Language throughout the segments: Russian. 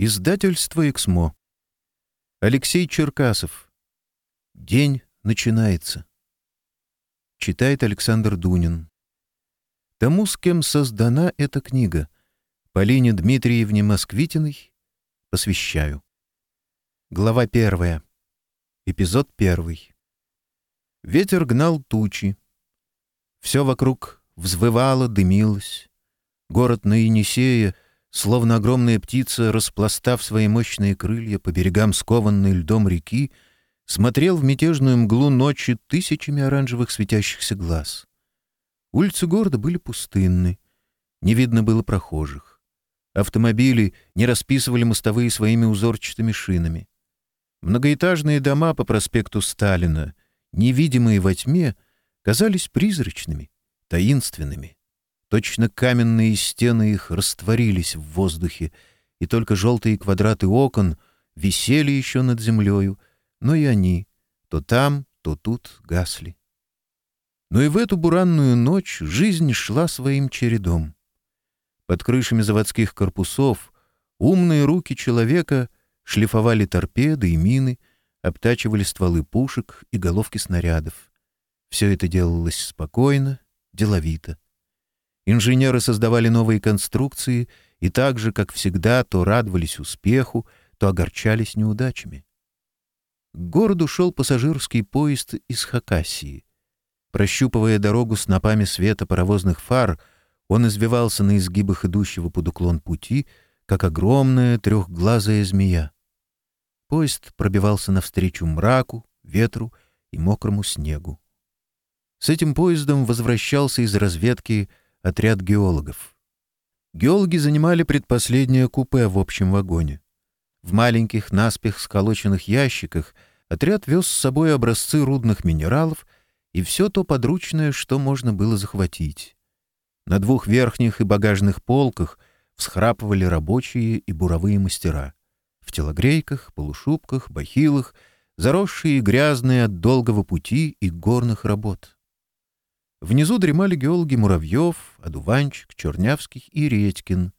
Издательство «Эксмо». Алексей Черкасов. «День начинается». Читает Александр Дунин. Тому, с кем создана эта книга, Полине Дмитриевне Москвитиной, посвящаю. Глава первая. Эпизод первый. Ветер гнал тучи. Все вокруг взвывало, дымилось. Город на Енисея — Словно огромная птица, распластав свои мощные крылья по берегам скованной льдом реки, смотрел в мятежную мглу ночи тысячами оранжевых светящихся глаз. Улицы города были пустынны, не видно было прохожих. Автомобили не расписывали мостовые своими узорчатыми шинами. Многоэтажные дома по проспекту Сталина, невидимые во тьме, казались призрачными, таинственными. Точно каменные стены их растворились в воздухе, и только желтые квадраты окон висели еще над землею, но и они то там, то тут гасли. Но и в эту буранную ночь жизнь шла своим чередом. Под крышами заводских корпусов умные руки человека шлифовали торпеды и мины, обтачивали стволы пушек и головки снарядов. Все это делалось спокойно, деловито. Инженеры создавали новые конструкции и так же, как всегда, то радовались успеху, то огорчались неудачами. К городу шел пассажирский поезд из Хакасии. Прощупывая дорогу снопами света паровозных фар, он извивался на изгибах идущего под уклон пути, как огромная трехглазая змея. Поезд пробивался навстречу мраку, ветру и мокрому снегу. С этим поездом возвращался из разведки отряд геологов. Геологи занимали предпоследнее купе в общем вагоне. В маленьких наспех сколоченных ящиках отряд вез с собой образцы рудных минералов и все то подручное, что можно было захватить. На двух верхних и багажных полках всхрапывали рабочие и буровые мастера. В телогрейках, полушубках, бахилах, заросшие и грязные от долгого пути и горных работ. Внизу дремали геологи Муравьев, Адуванчик, Чернявских и Редькин.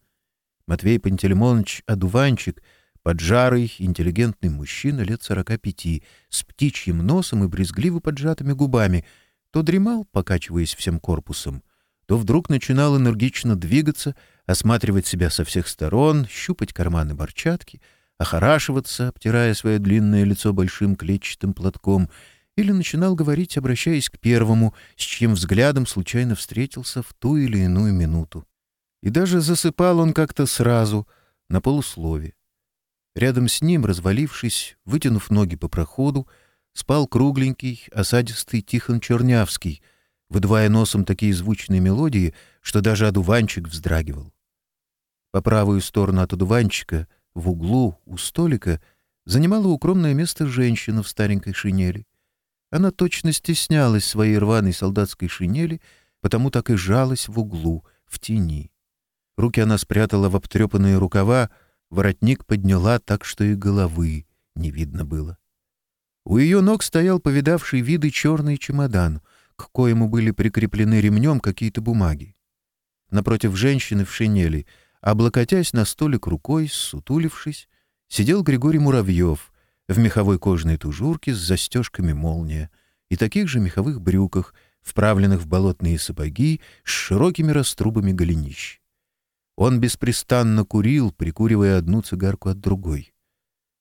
Матвей Пантелеймонович Адуванчик — поджарый, интеллигентный мужчина лет сорока пяти, с птичьим носом и брезгливо поджатыми губами, то дремал, покачиваясь всем корпусом, то вдруг начинал энергично двигаться, осматривать себя со всех сторон, щупать карманы борчатки, охорашиваться, обтирая свое длинное лицо большим клетчатым платком — или начинал говорить, обращаясь к первому, с чьим взглядом случайно встретился в ту или иную минуту. И даже засыпал он как-то сразу, на полуслове. Рядом с ним, развалившись, вытянув ноги по проходу, спал кругленький, осадистый Тихон Чернявский, выдвая носом такие звучные мелодии, что даже одуванчик вздрагивал. По правую сторону от одуванчика, в углу, у столика, занимала укромное место женщина в старенькой шинели. Она точно стеснялась своей рваной солдатской шинели, потому так и жалась в углу, в тени. Руки она спрятала в обтрепанные рукава, воротник подняла так, что и головы не видно было. У ее ног стоял повидавший виды черный чемодан, к коему были прикреплены ремнем какие-то бумаги. Напротив женщины в шинели, облокотясь на столик рукой, сутулившись, сидел Григорий Муравьев — в меховой кожаной тужурке с застежками молния и таких же меховых брюках, вправленных в болотные сапоги с широкими раструбами голенищ. Он беспрестанно курил, прикуривая одну цигарку от другой.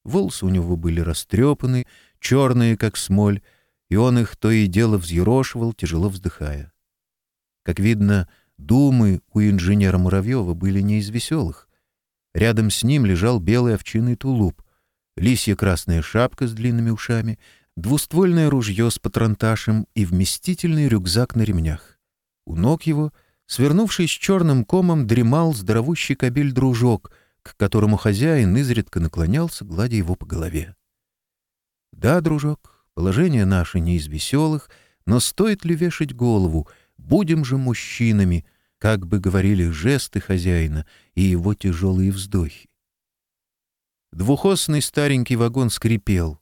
Волосы у него были растрепаны, черные, как смоль, и он их то и дело взъерошивал, тяжело вздыхая. Как видно, думы у инженера Муравьева были не из веселых. Рядом с ним лежал белый овчинный тулуп, лисья красная шапка с длинными ушами, двуствольное ружье с патронташем и вместительный рюкзак на ремнях. У ног его, свернувшись черным комом, дремал здоровущий кабель дружок, к которому хозяин изредка наклонялся, гладя его по голове. «Да, дружок, положение наше не из веселых, но стоит ли вешать голову? Будем же мужчинами!» как бы говорили жесты хозяина и его тяжелые вздохи. Двухосный старенький вагон скрипел.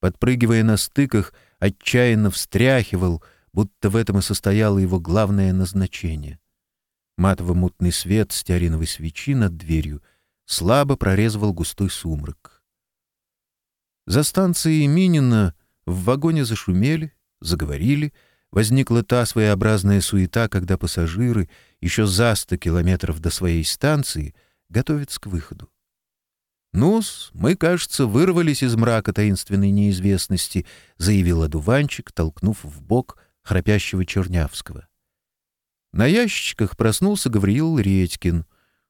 Подпрыгивая на стыках, отчаянно встряхивал, будто в этом и состояло его главное назначение. Матово-мутный свет стеариновой свечи над дверью слабо прорезывал густой сумрак. За станцией Минина в вагоне зашумели, заговорили, возникла та своеобразная суета, когда пассажиры еще за сто километров до своей станции готовятся к выходу. «Ну-с, мы, кажется, вырвались из мрака таинственной неизвестности», — заявил одуванчик, толкнув в бок храпящего Чернявского. На ящичках проснулся Гавриил Редькин,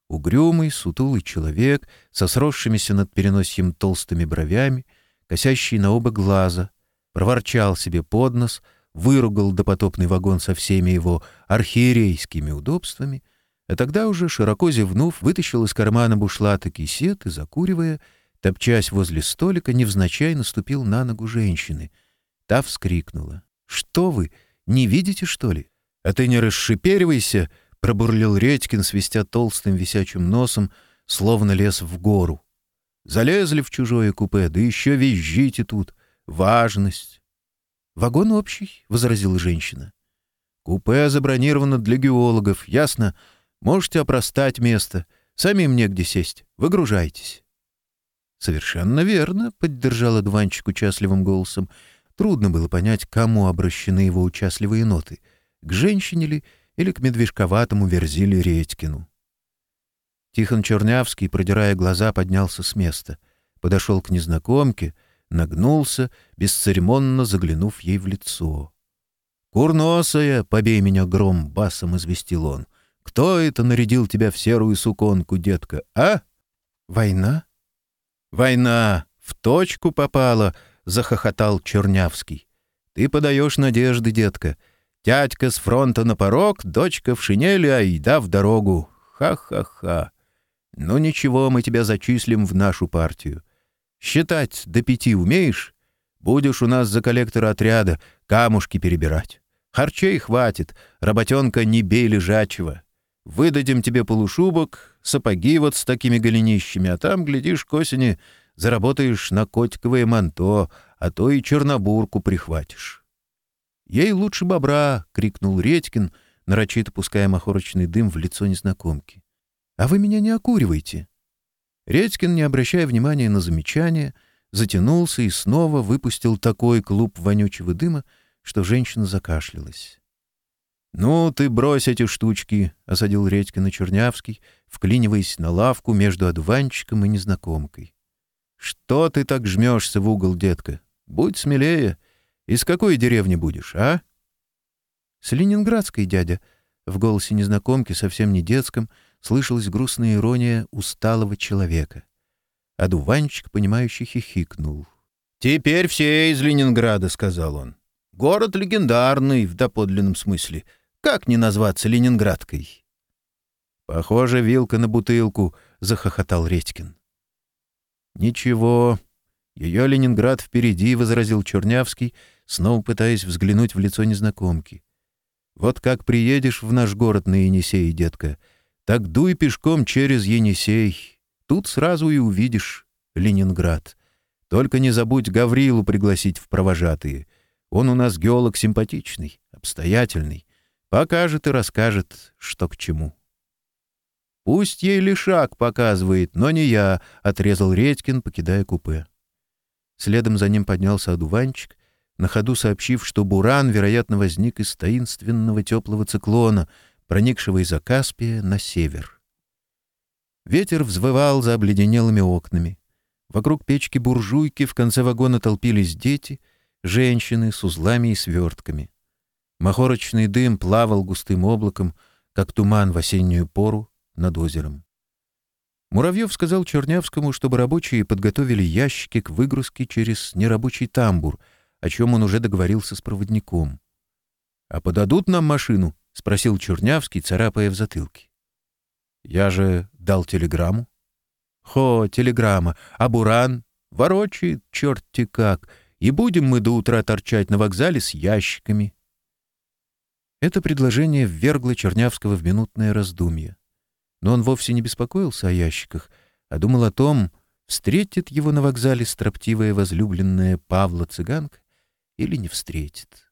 угрюмый, сутулый человек со сросшимися над переносием толстыми бровями, косящий на оба глаза, проворчал себе под нос, выругал допотопный вагон со всеми его архиерейскими удобствами а Тогда уже, широко зевнув, вытащил из кармана бушлата кисет и, закуривая, топчась возле столика, невзначай наступил на ногу женщины. Та вскрикнула. «Что вы? Не видите, что ли?» «А ты не расшиперивайся!» — пробурлил Редькин, свистя толстым висячим носом, словно лес в гору. «Залезли в чужое купе, да еще визжите тут! Важность!» «Вагон общий», — возразила женщина. «Купе забронировано для геологов, ясно?» Можете опростать место, самим негде сесть, выгружайтесь». «Совершенно верно», — поддержал Дванчик участливым голосом. Трудно было понять, кому обращены его участливые ноты — к женщине ли или к медвежковатому Верзиле Редькину. Тихон Чернявский, продирая глаза, поднялся с места, подошел к незнакомке, нагнулся, бесцеремонно заглянув ей в лицо. «Курносая, побей меня гром!» — басом известил он — кто это нарядил тебя в серую суконку, детка, а? Война? Война! В точку попала! Захохотал Чернявский. Ты подаешь надежды, детка. Тятька с фронта на порог, дочка в шинели, а еда в дорогу. Ха-ха-ха. Ну ничего, мы тебя зачислим в нашу партию. Считать до пяти умеешь? Будешь у нас за коллектора отряда камушки перебирать. Харчей хватит, работенка не бей лежачего. Выдадим тебе полушубок, сапоги вот с такими голенищами, а там, глядишь, к осени заработаешь на котиковое манто, а то и чернобурку прихватишь. — Ей лучше бобра! — крикнул Редькин, нарочито пуская махорочный дым в лицо незнакомки. — А вы меня не окуривайте! Редькин, не обращая внимания на замечание, затянулся и снова выпустил такой клуб вонючего дыма, что женщина закашлялась. «Ну, ты брось эти штучки», — осадил Редькина Чернявский, вклиниваясь на лавку между одуванчиком и незнакомкой. «Что ты так жмешься в угол, детка? Будь смелее. Из какой деревни будешь, а?» «С ленинградской, дядя», — в голосе незнакомки, совсем не детском, слышалась грустная ирония усталого человека. Одуванчик, понимающий, хихикнул. «Теперь все из Ленинграда», — сказал он. «Город легендарный в доподлинном смысле». Как не назваться ленинградкой? Похоже, вилка на бутылку, — захохотал Редькин. Ничего, ее Ленинград впереди, — возразил Чернявский, снова пытаясь взглянуть в лицо незнакомки. Вот как приедешь в наш город на Енисей, детка, так дуй пешком через Енисей. Тут сразу и увидишь Ленинград. Только не забудь Гаврилу пригласить в провожатые. Он у нас геолог симпатичный, обстоятельный покажет и расскажет, что к чему. «Пусть ей лишак показывает, но не я», — отрезал Редькин, покидая купе. Следом за ним поднялся одуванчик, на ходу сообщив, что буран, вероятно, возник из таинственного теплого циклона, проникшего из Акаспия на север. Ветер взвывал за обледенелыми окнами. Вокруг печки буржуйки в конце вагона толпились дети, женщины с узлами и свертками. Махорочный дым плавал густым облаком, как туман в осеннюю пору над озером. Муравьев сказал Чернявскому, чтобы рабочие подготовили ящики к выгрузке через нерабочий тамбур, о чем он уже договорился с проводником. «А подадут нам машину?» — спросил Чернявский, царапая в затылке. «Я же дал телеграмму». «Хо, телеграмма! А Буран? Ворочает черти как! И будем мы до утра торчать на вокзале с ящиками!» Это предложение ввергло Чернявского в минутное раздумье. Но он вовсе не беспокоился о ящиках, а думал о том, встретит его на вокзале строптивая возлюбленная Павла Цыганка или не встретит.